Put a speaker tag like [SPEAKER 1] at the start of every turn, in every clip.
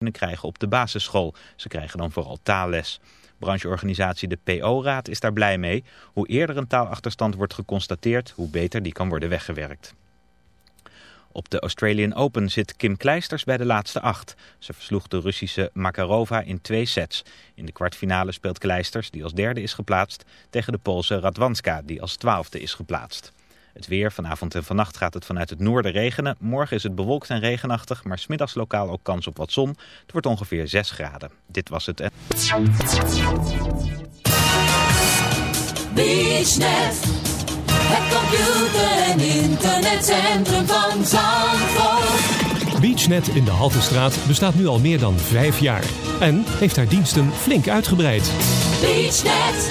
[SPEAKER 1] kunnen krijgen op de basisschool. Ze krijgen dan vooral taalles. Brancheorganisatie de PO-raad is daar blij mee. Hoe eerder een taalachterstand wordt geconstateerd, hoe beter die kan worden weggewerkt. Op de Australian Open zit Kim Kleisters bij de laatste acht. Ze versloeg de Russische Makarova in twee sets. In de kwartfinale speelt Kleisters, die als derde is geplaatst, tegen de Poolse Radwanska, die als twaalfde is geplaatst. Het weer, vanavond en vannacht gaat het vanuit het noorden regenen. Morgen is het bewolkt en regenachtig, maar smiddags lokaal ook kans op wat zon. Het wordt ongeveer 6 graden. Dit was het.
[SPEAKER 2] BeachNet, het computer- en internetcentrum van Zandvoort.
[SPEAKER 3] BeachNet in de Haltestraat bestaat nu al meer dan vijf jaar. En heeft haar diensten flink uitgebreid.
[SPEAKER 2] BeachNet,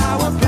[SPEAKER 4] Our plan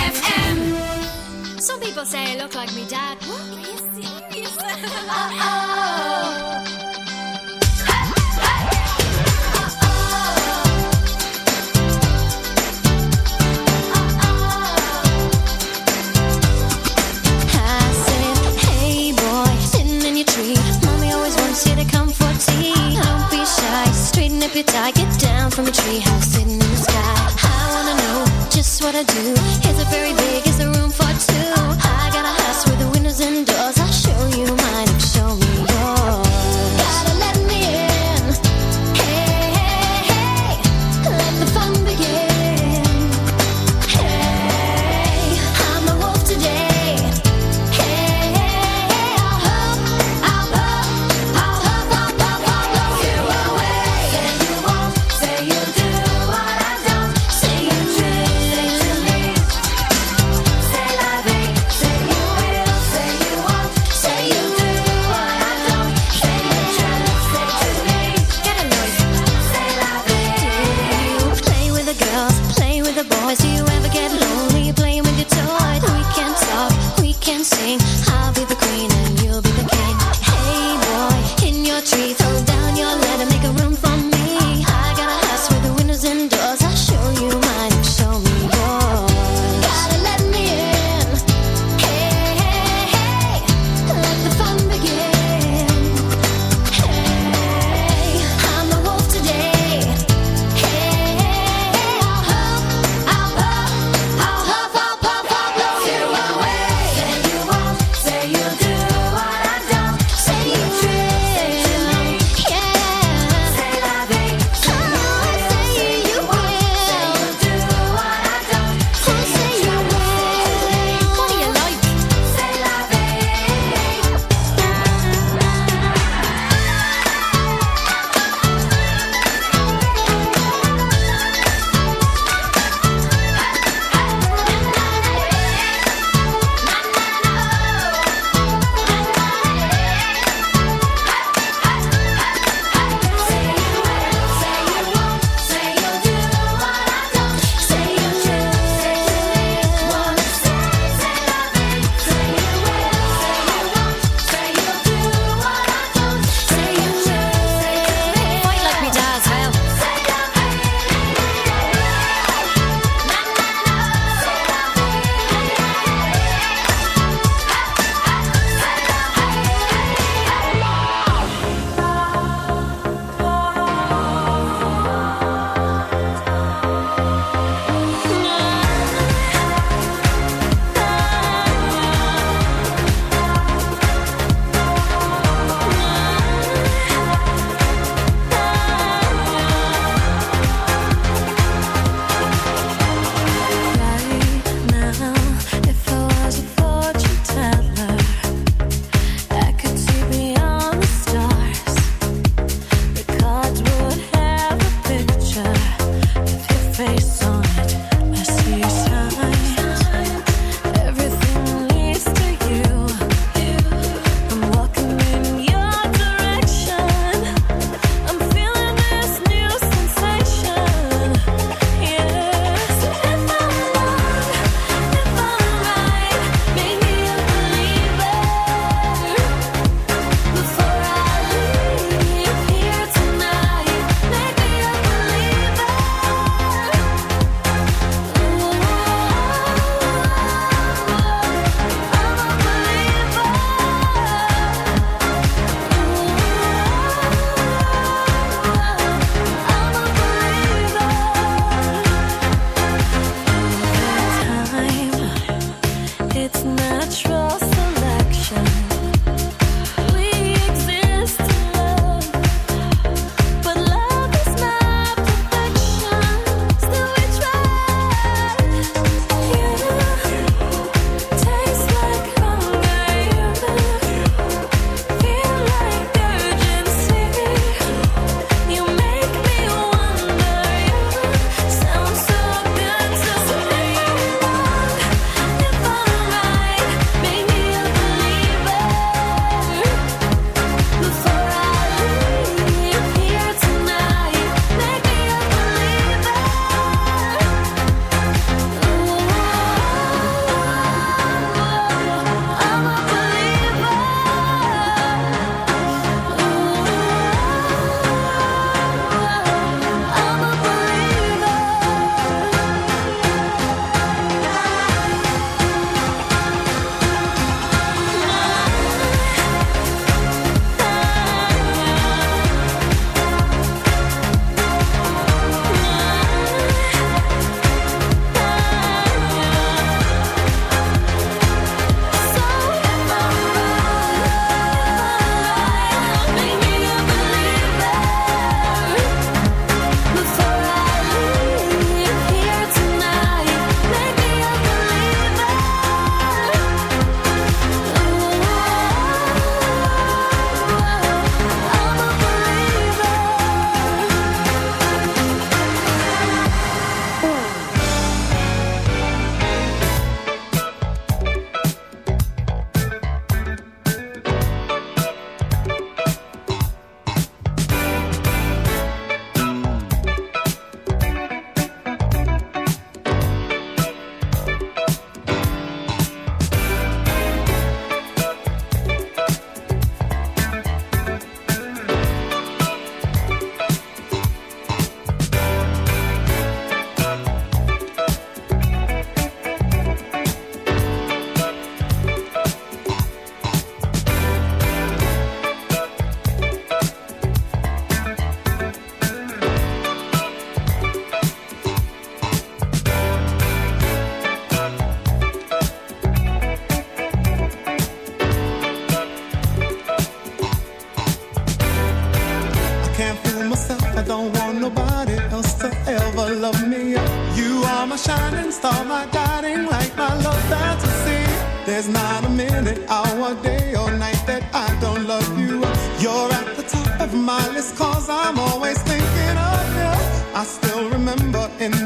[SPEAKER 5] treehouse sitting in the sky. I wanna know just what I do. face.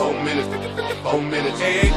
[SPEAKER 6] Four minutes. Four minutes, hey.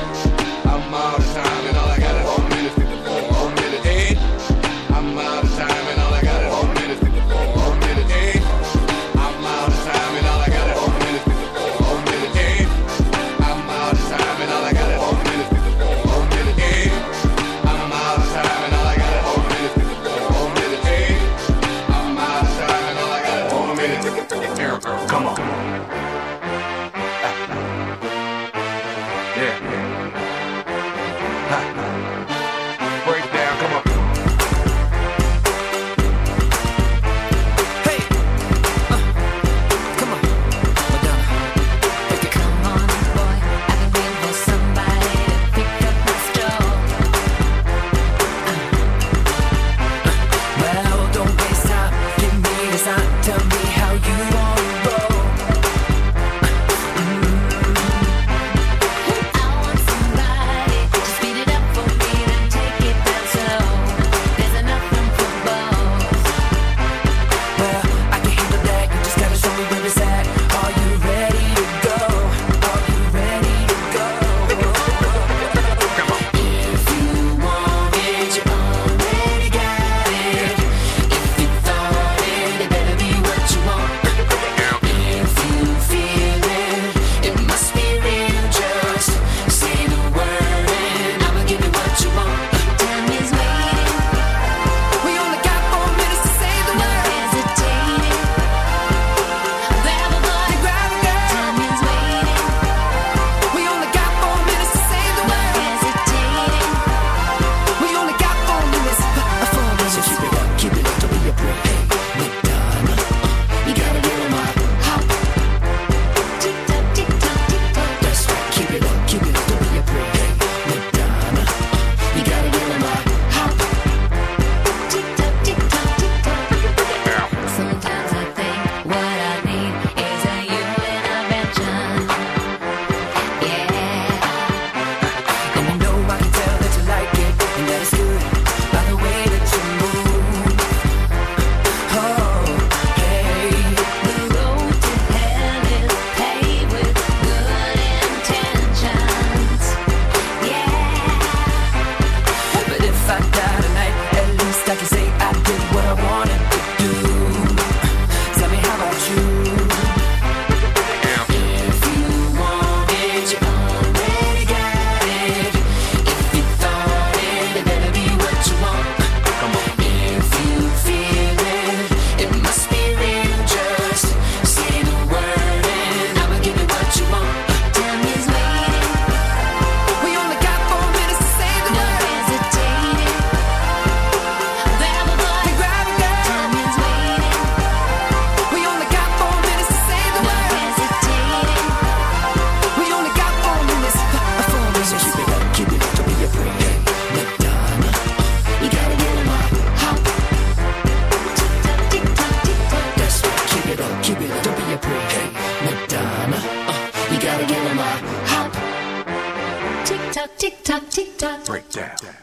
[SPEAKER 7] tick
[SPEAKER 8] tock, tick tock,
[SPEAKER 7] tick tock. Breakdown.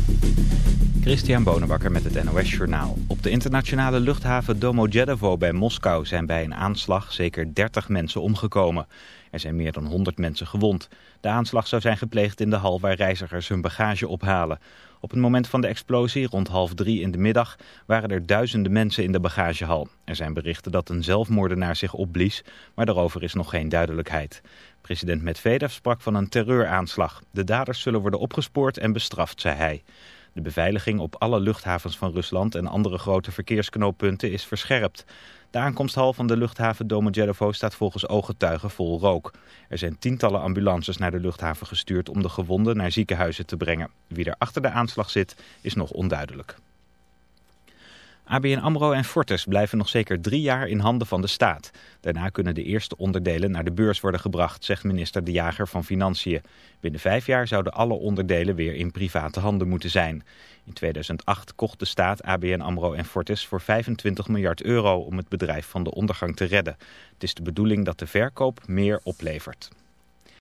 [SPEAKER 1] Christian Bonenbakker met het NOS Journaal. Op de internationale luchthaven Domodedovo bij Moskou zijn bij een aanslag zeker 30 mensen omgekomen. Er zijn meer dan 100 mensen gewond. De aanslag zou zijn gepleegd in de hal waar reizigers hun bagage ophalen. Op het moment van de explosie, rond half drie in de middag, waren er duizenden mensen in de bagagehal. Er zijn berichten dat een zelfmoordenaar zich opblies, maar daarover is nog geen duidelijkheid. President Medvedev sprak van een terreuraanslag. De daders zullen worden opgespoord en bestraft, zei hij. De beveiliging op alle luchthavens van Rusland en andere grote verkeersknooppunten is verscherpt. De aankomsthal van de luchthaven Domodedovo staat volgens ooggetuigen vol rook. Er zijn tientallen ambulances naar de luchthaven gestuurd om de gewonden naar ziekenhuizen te brengen. Wie er achter de aanslag zit is nog onduidelijk. ABN AMRO en Fortis blijven nog zeker drie jaar in handen van de staat. Daarna kunnen de eerste onderdelen naar de beurs worden gebracht, zegt minister De Jager van Financiën. Binnen vijf jaar zouden alle onderdelen weer in private handen moeten zijn. In 2008 kocht de staat ABN AMRO en Fortis voor 25 miljard euro om het bedrijf van de ondergang te redden. Het is de bedoeling dat de verkoop meer oplevert.